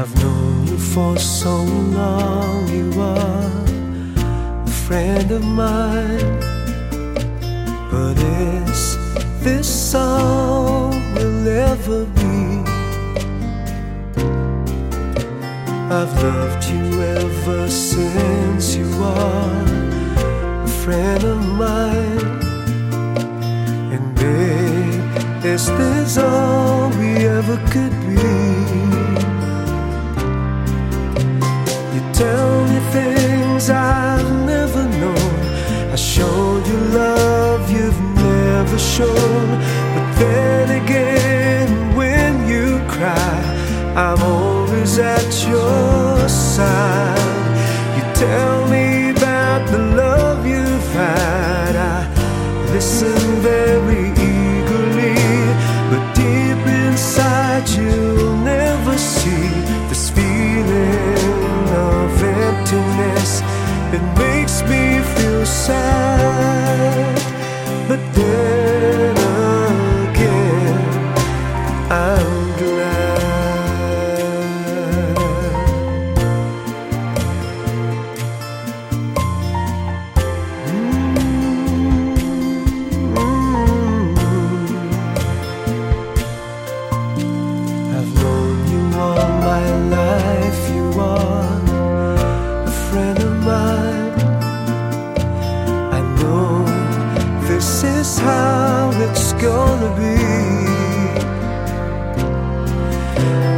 I've known you for so long, you are a friend of mine. But is this all will ever be? I've loved you ever since you are a friend of mine. And babe, is this all we ever could be? Never shown. But then again, when you cry, I'm always at your side. You tell me gonna be.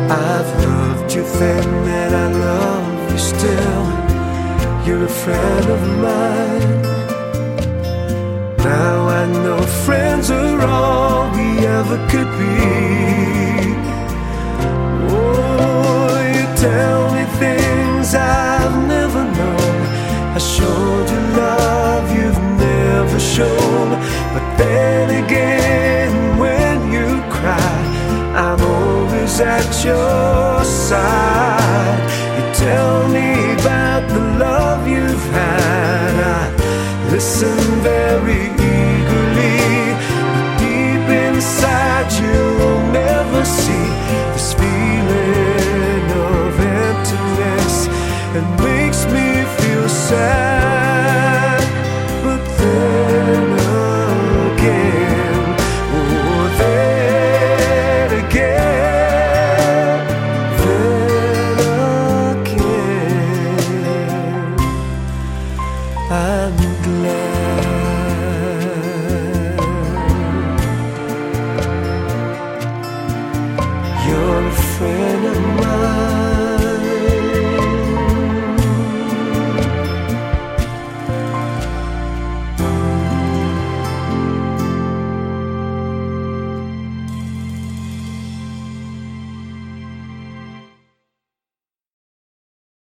I've loved you then and I love you still. You're a friend of mine. Now I know friends are all we ever could be. Oh, you tell me things I've never known. I showed you love you've never shown. Me about the love you've had. I listen very friend of mine.